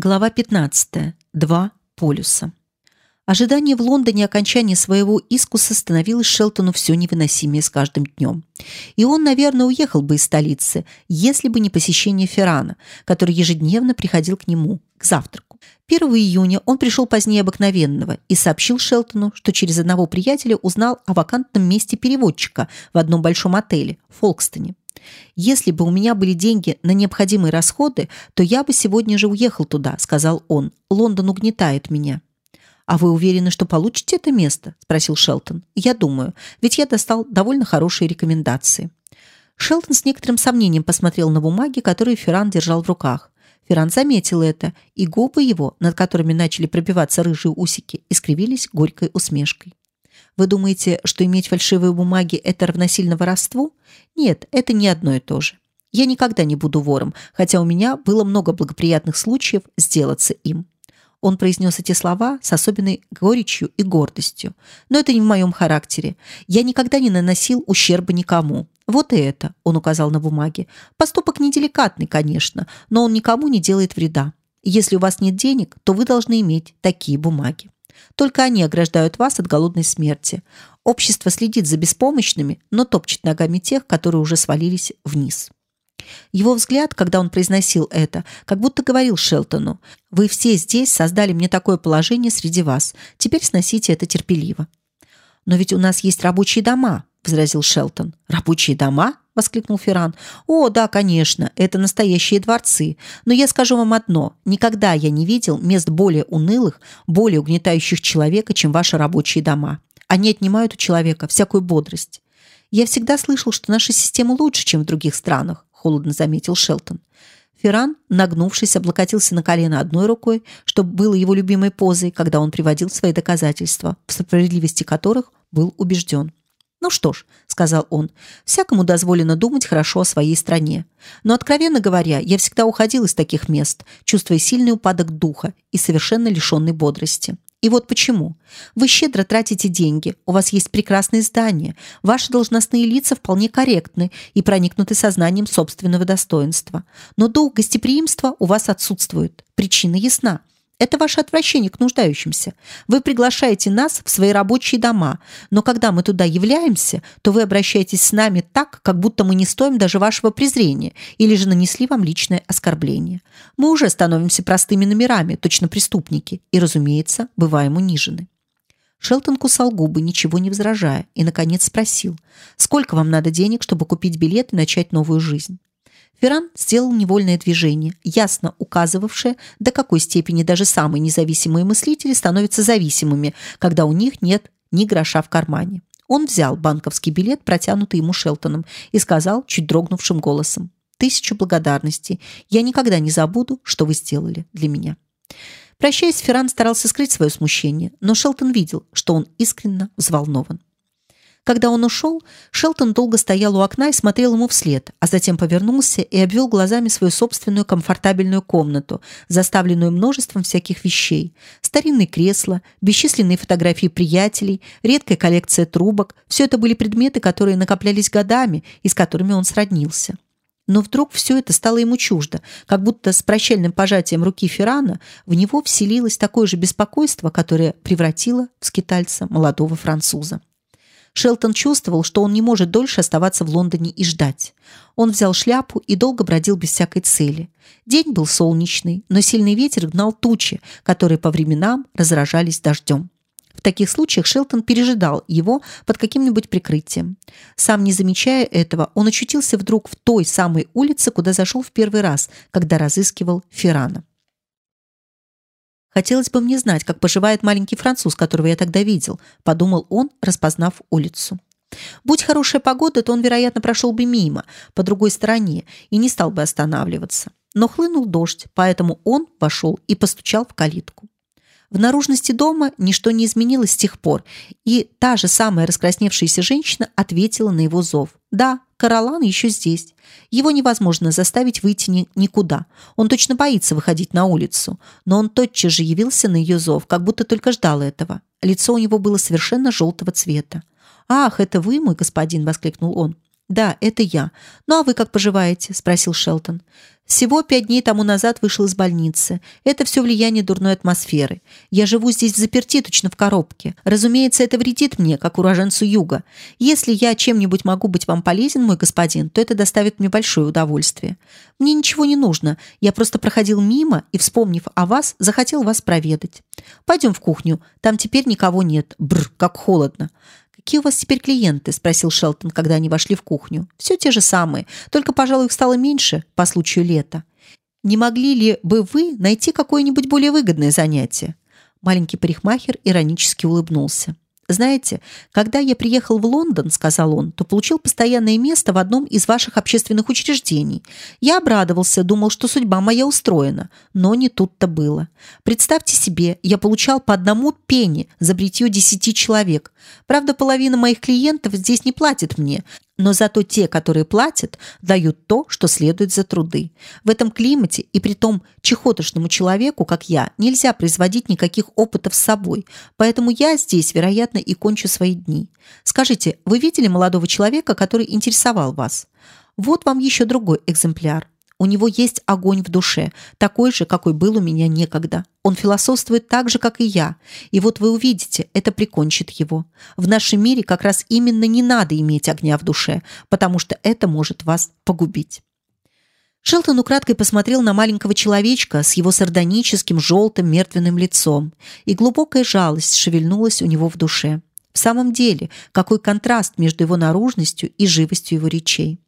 Глава 15. Два полюса. Ожидание в Лондоне окончания своего искуса становилось Шелтону все невыносимее с каждым днем. И он, наверное, уехал бы из столицы, если бы не посещение Феррана, который ежедневно приходил к нему к завтраку. 1 июня он пришел позднее обыкновенного и сообщил Шелтону, что через одного приятеля узнал о вакантном месте переводчика в одном большом отеле Фолкстоне. Если бы у меня были деньги на необходимые расходы, то я бы сегодня же уехал туда, сказал он. Лондон угнетает меня. А вы уверены, что получите это место? спросил Шелтон. Я думаю, ведь я достал довольно хорошие рекомендации. Шелтон с некоторым сомнением посмотрел на бумаги, которые Ферран держал в руках. Ферран заметил это, и губы его, над которыми начали пробиваться рыжие усики, искривились горькой усмешкой. Вы думаете, что иметь фальшивые бумаги это равносильно воровству? Нет, это не одно и то же. Я никогда не буду вором, хотя у меня было много благоприятных случаев сделаться им. Он произнес эти слова с особенной горечью и гордостью. Но это не в моем характере. Я никогда не наносил ущерба никому. Вот и это, он указал на бумаге. Поступок неделикатный, конечно, но он никому не делает вреда. Если у вас нет денег, то вы должны иметь такие бумаги. Только они ограждают вас от голодной смерти. Общество следит за беспомощными, но топчет ногами тех, которые уже свалились вниз. Его взгляд, когда он произносил это, как будто говорил Шелтону: "Вы все здесь создали мне такое положение среди вас. Теперь сносите это терпеливо". Но ведь у нас есть рабочие дома, возразил Шелтон. Рабочие дома? Воскликнул Ферран. О, да, конечно, это настоящие дворцы. Но я скажу вам одно: никогда я не видел мест более унылых, более угнетающих человека, чем ваши рабочие дома. Они отнимают у человека всякую бодрость. Я всегда слышал, что наша система лучше, чем в других странах, холодно заметил Шелтон. Ферран, нагнувшись, облокотился на колено одной рукой, что было его любимой позой, когда он приводил свои доказательства, в справедливости которых был убежден. Ну что ж, сказал он, всякому дозволено думать хорошо о своей стране. Но откровенно говоря, я всегда уходил из таких мест, чувствуя сильный упадок духа и совершенно лишенный бодрости. И вот почему. Вы щедро тратите деньги, у вас есть прекрасные здания, ваши должностные лица вполне корректны и проникнуты сознанием собственного достоинства. Но дух гостеприимства у вас отсутствует. Причина ясна. Это ваше отвращение к нуждающимся. Вы приглашаете нас в свои рабочие дома, но когда мы туда являемся, то вы обращаетесь с нами так, как будто мы не стоим даже вашего презрения или же нанесли вам личное оскорбление. Мы уже становимся простыми номерами, точно преступники, и, разумеется, бываем унижены. Шелтон кусал губы, ничего не возражая, и наконец спросил: "Сколько вам надо денег, чтобы купить билет и начать новую жизнь?" Ферран сделал невольное движение, ясно указывавшее, до какой степени даже самые независимые мыслители становятся зависимыми, когда у них нет ни гроша в кармане. Он взял банковский билет, протянутый ему Шелтоном, и сказал чуть дрогнувшим голосом: "Тысячу благодарностей. Я никогда не забуду, что вы сделали для меня". Прощаясь, Ферран старался скрыть свое смущение, но Шелтон видел, что он искренне взволнован. Когда он ушел, Шелтон долго стоял у окна и смотрел ему вслед, а затем повернулся и обвел глазами свою собственную комфортабельную комнату, заставленную множеством всяких вещей: старинные кресла, бесчисленные фотографии приятелей, редкая коллекция трубок. Все это были предметы, которые накоплялись годами и с которыми он сроднился. Но вдруг все это стало ему чуждо, как будто с прощальным пожатием руки Феррана в него вселилось такое же беспокойство, которое превратило в скитальца молодого француза. Шелтон чувствовал, что он не может дольше оставаться в Лондоне и ждать. Он взял шляпу и долго бродил без всякой цели. День был солнечный, но сильный ветер гнал тучи, которые по временам разражались дождем. В таких случаях Шелтон пережидал его под каким-нибудь прикрытием. Сам не замечая этого, он очутился вдруг в той самой улице, куда зашел в первый раз, когда разыскивал Феррана. Хотелось бы мне знать, как поживает маленький француз, которого я тогда видел, подумал он, распознав улицу. Будь хорошая погода, то он, вероятно, прошел бы мимо, по другой стороне, и не стал бы останавливаться. Но хлынул дождь, поэтому он пошел и постучал в калитку. В наружности дома ничто не изменилось с тех пор, и та же самая раскрасневшаяся женщина ответила на его зов. Да, Каролан еще здесь. Его невозможно заставить выйти ни никуда. Он точно боится выходить на улицу, но он тотчас же явился на ее зов, как будто только ждал этого. Лицо у него было совершенно желтого цвета. Ах, это вы, мой господин, воскликнул он. «Да, это я. Ну а вы как поживаете?» – спросил Шелтон. Всего пять дней тому назад вышел из больницы. Это все влияние дурной атмосферы. Я живу здесь заперти, точно в коробке. Разумеется, это вредит мне, как уроженцу юга. Если я чем-нибудь могу быть вам полезен, мой господин, то это доставит мне большое удовольствие. Мне ничего не нужно. Я просто проходил мимо и, вспомнив о вас, захотел вас проведать. Пойдем в кухню. Там теперь никого нет. Бр, как холодно. «Какие у вас теперь клиенты?» – спросил Шелтон, когда они вошли в кухню. «Все те же самые, только, пожалуй, их стало меньше по случаю лета. Не могли ли бы вы найти какое-нибудь более выгодное занятие?» Маленький парикмахер иронически улыбнулся. Знаете, когда я приехал в Лондон, сказал он, то получил постоянное место в одном из ваших общественных учреждений. Я обрадовался, думал, что судьба моя устроена, но не тут-то было. Представьте себе, я получал по одному пенни за бритье десяти человек. Правда, половина моих клиентов здесь не платит мне, но зато те, которые платят, дают то, что следует за труды. В этом климате и при том чехотошному человеку, как я, нельзя производить никаких опытов с собой, поэтому я здесь, вероятно, и кончу свои дни. Скажите, вы видели молодого человека, который интересовал вас? Вот вам еще другой экземпляр. У него есть огонь в душе, такой же, какой был у меня некогда. Он философствует так же, как и я. И вот вы увидите, это прикончит его. В нашем мире как раз именно не надо иметь огня в душе, потому что это может вас погубить. Шелтон украдкой посмотрел на маленького человечка с его сардоническим желтым мертвенным лицом, и глубокая жалость шевельнулась у него в душе. В самом деле, какой контраст между его наружностью и живостью его речей.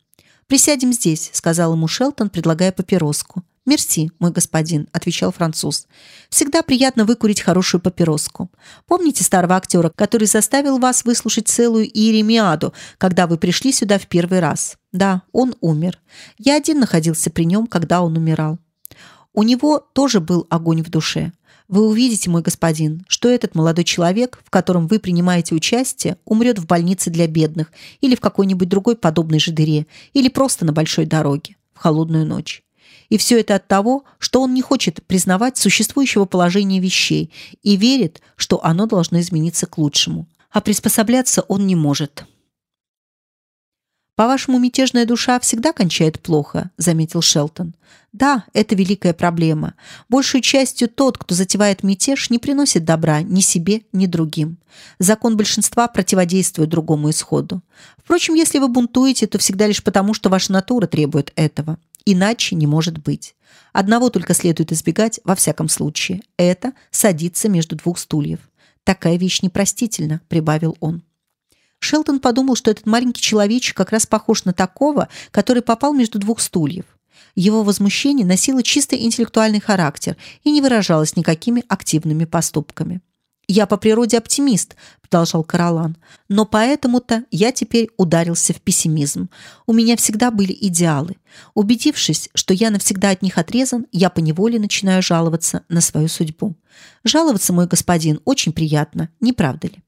«Присядем здесь», — сказал ему Шелтон, предлагая папироску. «Мерси, мой господин», — отвечал француз. «Всегда приятно выкурить хорошую папироску. Помните старого актера, который заставил вас выслушать целую Иеремиаду, когда вы пришли сюда в первый раз? Да, он умер. Я один находился при нем, когда он умирал. У него тоже был огонь в душе. Вы увидите, мой господин, что этот молодой человек, в котором вы принимаете участие, умрет в больнице для бедных или в какой-нибудь другой подобной же дыре, или просто на большой дороге в холодную ночь. И все это от того, что он не хочет признавать существующего положения вещей и верит, что оно должно измениться к лучшему. А приспосабляться он не может. По-вашему, мятежная душа всегда кончает плохо, заметил Шелтон. Да, это великая проблема. Большей частью тот, кто затевает мятеж, не приносит добра ни себе, ни другим. Закон большинства противодействует другому исходу. Впрочем, если вы бунтуете, то всегда лишь потому, что ваша натура требует этого. Иначе не может быть. Одного только следует избегать во всяком случае. Это садиться между двух стульев. Такая вещь непростительна, прибавил он. Шелтон подумал, что этот маленький человечек как раз похож на такого, который попал между двух стульев. Его возмущение носило чисто интеллектуальный характер и не выражалось никакими активными поступками. «Я по природе оптимист», – продолжал Каролан, «но поэтому-то я теперь ударился в пессимизм. У меня всегда были идеалы. Убедившись, что я навсегда от них отрезан, я поневоле начинаю жаловаться на свою судьбу. Жаловаться, мой господин, очень приятно, не правда ли?»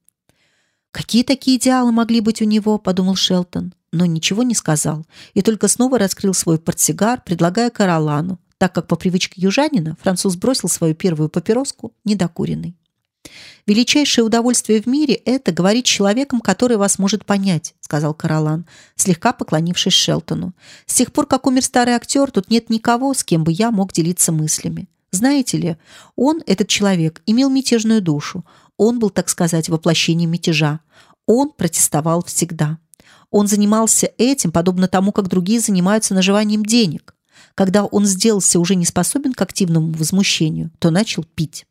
Какие такие идеалы могли быть у него, подумал Шелтон, но ничего не сказал и только снова раскрыл свой портсигар, предлагая Каролану, так как по привычке южанина француз бросил свою первую папироску недокуренной. Величайшее удовольствие в мире это говорить человеком, который вас может понять, сказал Каролан, слегка поклонившись Шелтону. С тех пор, как умер старый актер, тут нет никого, с кем бы я мог делиться мыслями. Знаете ли, он, этот человек, имел мятежную душу. Он был, так сказать, воплощением мятежа. Он протестовал всегда. Он занимался этим, подобно тому, как другие занимаются наживанием денег. Когда он сделался уже не способен к активному возмущению, то начал пить.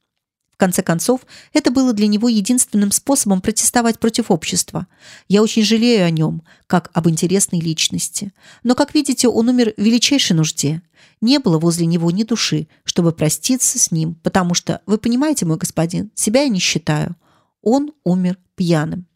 Конце концов, это было для него единственным способом протестовать против общества. Я очень жалею о нем, как об интересной личности. Но, как видите, он умер в величайшей нужде. Не было возле него ни души, чтобы проститься с ним, потому что, вы понимаете, мой господин, себя я не считаю. Он умер пьяным.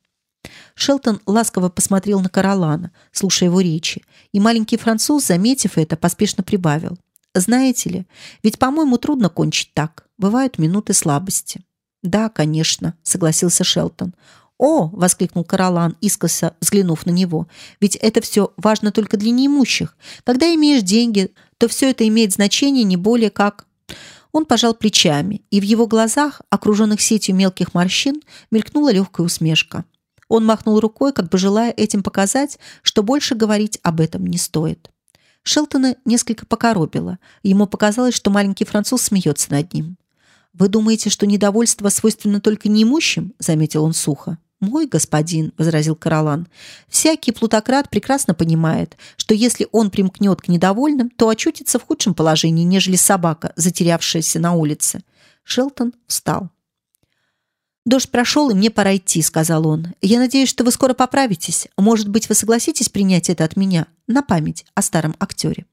Шелтон ласково посмотрел на Каролана, слушая его речи, и маленький француз, заметив это, поспешно прибавил: "Знаете ли, ведь, по-моему, трудно кончить так. Бывают минуты слабости". "Да, конечно", согласился Шелтон. «О!» – воскликнул Каролан, искоса взглянув на него. «Ведь это все важно только для неимущих. Когда имеешь деньги, то все это имеет значение не более как...» Он пожал плечами, и в его глазах, окруженных сетью мелких морщин, мелькнула легкая усмешка. Он махнул рукой, как бы желая этим показать, что больше говорить об этом не стоит. Шелтона несколько покоробило. Ему показалось, что маленький француз смеется над ним. «Вы думаете, что недовольство свойственно только неимущим?» – заметил он сухо. «Мой господин», – возразил Каролан, – «всякий плутократ прекрасно понимает, что если он примкнет к недовольным, то очутится в худшем положении, нежели собака, затерявшаяся на улице». Шелтон встал. «Дождь прошел, и мне пора идти», — сказал он. «Я надеюсь, что вы скоро поправитесь. Может быть, вы согласитесь принять это от меня на память о старом актере».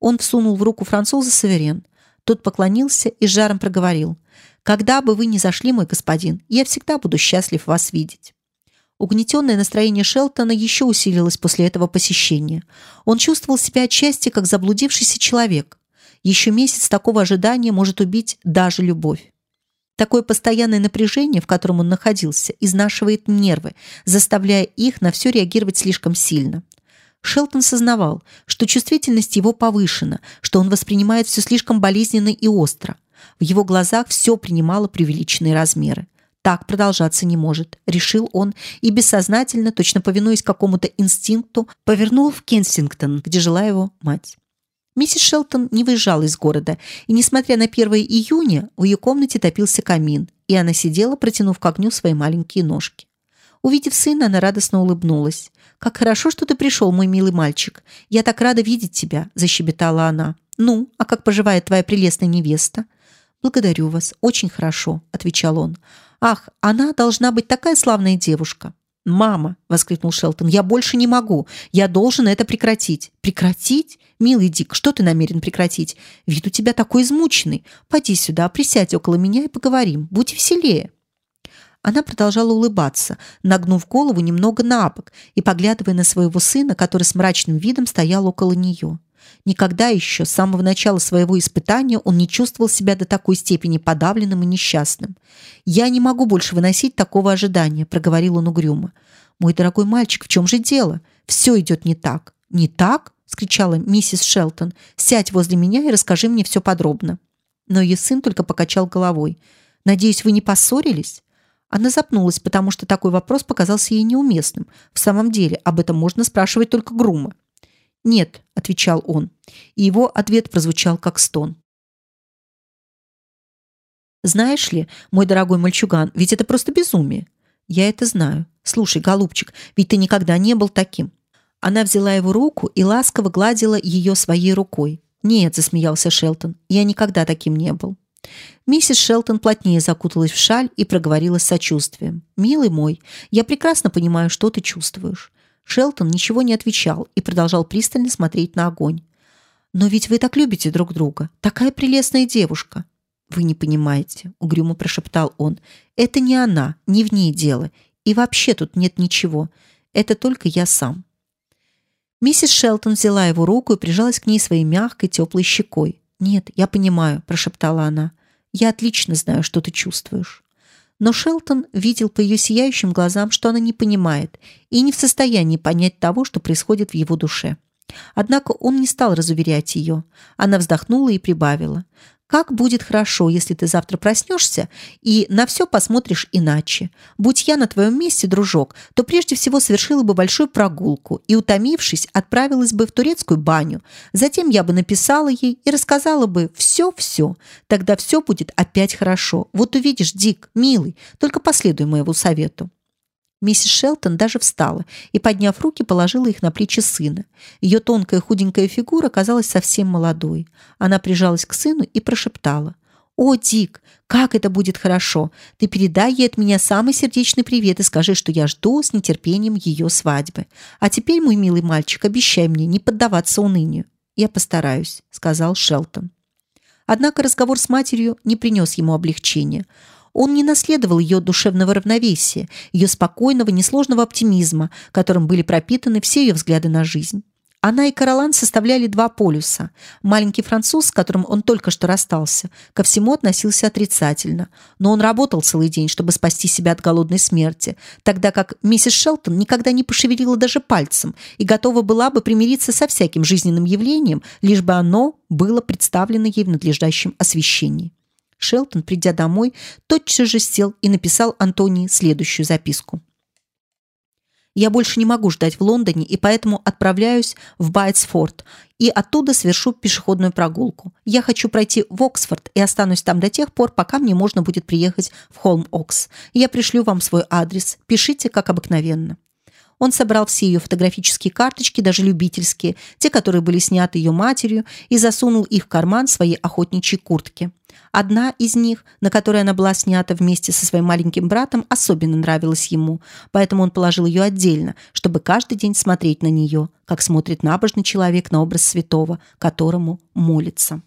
Он всунул в руку француза саверен. Тот поклонился и жаром проговорил. «Когда бы вы ни зашли, мой господин, я всегда буду счастлив вас видеть». Угнетенное настроение Шелтона еще усилилось после этого посещения. Он чувствовал себя отчасти как заблудившийся человек. Еще месяц такого ожидания может убить даже любовь. Такое постоянное напряжение, в котором он находился, изнашивает нервы, заставляя их на все реагировать слишком сильно. Шелтон сознавал, что чувствительность его повышена, что он воспринимает все слишком болезненно и остро. В его глазах все принимало преувеличенные размеры. Так продолжаться не может, решил он и бессознательно, точно повинуясь какому-то инстинкту, повернул в Кенсингтон, где жила его мать. Миссис Шелтон не выезжала из города, и, несмотря на 1 июня, в ее комнате топился камин, и она сидела, протянув к огню свои маленькие ножки. Увидев сына, она радостно улыбнулась. «Как хорошо, что ты пришел, мой милый мальчик. Я так рада видеть тебя», – защебетала она. «Ну, а как поживает твоя прелестная невеста?» «Благодарю вас, очень хорошо», – отвечал он. «Ах, она должна быть такая славная девушка». «Мама!» – воскликнул Шелтон. «Я больше не могу. Я должен это прекратить». «Прекратить? Милый Дик, что ты намерен прекратить? Вид у тебя такой измученный. Пойди сюда, присядь около меня и поговорим. Будь веселее». Она продолжала улыбаться, нагнув голову немного на бок и поглядывая на своего сына, который с мрачным видом стоял около нее. Никогда еще с самого начала своего испытания он не чувствовал себя до такой степени подавленным и несчастным. «Я не могу больше выносить такого ожидания», – проговорил он угрюмо. «Мой дорогой мальчик, в чем же дело? Все идет не так». «Не так?» – скричала миссис Шелтон. «Сядь возле меня и расскажи мне все подробно». Но ее сын только покачал головой. «Надеюсь, вы не поссорились?» Она запнулась, потому что такой вопрос показался ей неуместным. В самом деле, об этом можно спрашивать только Грума. «Нет», — отвечал он, и его ответ прозвучал как стон. «Знаешь ли, мой дорогой мальчуган, ведь это просто безумие». «Я это знаю. Слушай, голубчик, ведь ты никогда не был таким». Она взяла его руку и ласково гладила ее своей рукой. «Нет», — засмеялся Шелтон, — «я никогда таким не был». Миссис Шелтон плотнее закуталась в шаль и проговорила с сочувствием. «Милый мой, я прекрасно понимаю, что ты чувствуешь. Шелтон ничего не отвечал и продолжал пристально смотреть на огонь. «Но ведь вы так любите друг друга. Такая прелестная девушка». «Вы не понимаете», — угрюмо прошептал он. «Это не она, не в ней дело. И вообще тут нет ничего. Это только я сам». Миссис Шелтон взяла его руку и прижалась к ней своей мягкой теплой щекой. «Нет, я понимаю», — прошептала она. «Я отлично знаю, что ты чувствуешь». Но Шелтон видел по ее сияющим глазам, что она не понимает и не в состоянии понять того, что происходит в его душе. Однако он не стал разуверять ее. Она вздохнула и прибавила. Как будет хорошо, если ты завтра проснешься и на все посмотришь иначе. Будь я на твоем месте, дружок, то прежде всего совершила бы большую прогулку и, утомившись, отправилась бы в турецкую баню. Затем я бы написала ей и рассказала бы все-все. Тогда все будет опять хорошо. Вот увидишь, Дик, милый, только последуй моему совету. Миссис Шелтон даже встала и, подняв руки, положила их на плечи сына. Ее тонкая худенькая фигура казалась совсем молодой. Она прижалась к сыну и прошептала. «О, Дик, как это будет хорошо! Ты передай ей от меня самый сердечный привет и скажи, что я жду с нетерпением ее свадьбы. А теперь, мой милый мальчик, обещай мне не поддаваться унынию». «Я постараюсь», — сказал Шелтон. Однако разговор с матерью не принес ему облегчения. Он не наследовал ее душевного равновесия, ее спокойного, несложного оптимизма, которым были пропитаны все ее взгляды на жизнь. Она и Каролан составляли два полюса. Маленький француз, с которым он только что расстался, ко всему относился отрицательно, но он работал целый день, чтобы спасти себя от голодной смерти, тогда как миссис Шелтон никогда не пошевелила даже пальцем и готова была бы примириться со всяким жизненным явлением, лишь бы оно было представлено ей в надлежащем освещении. Шелтон, придя домой, тотчас же сел и написал Антонии следующую записку. Я больше не могу ждать в Лондоне и поэтому отправляюсь в Байтсфорд и оттуда совершу пешеходную прогулку. Я хочу пройти в Оксфорд и останусь там до тех пор, пока мне можно будет приехать в Холм-Окс. Я пришлю вам свой адрес. Пишите, как обыкновенно. Он собрал все ее фотографические карточки, даже любительские, те, которые были сняты ее матерью, и засунул их в карман своей охотничьей куртки. Одна из них, на которой она была снята вместе со своим маленьким братом, особенно нравилась ему, поэтому он положил ее отдельно, чтобы каждый день смотреть на нее, как смотрит набожный человек на образ святого, которому молится.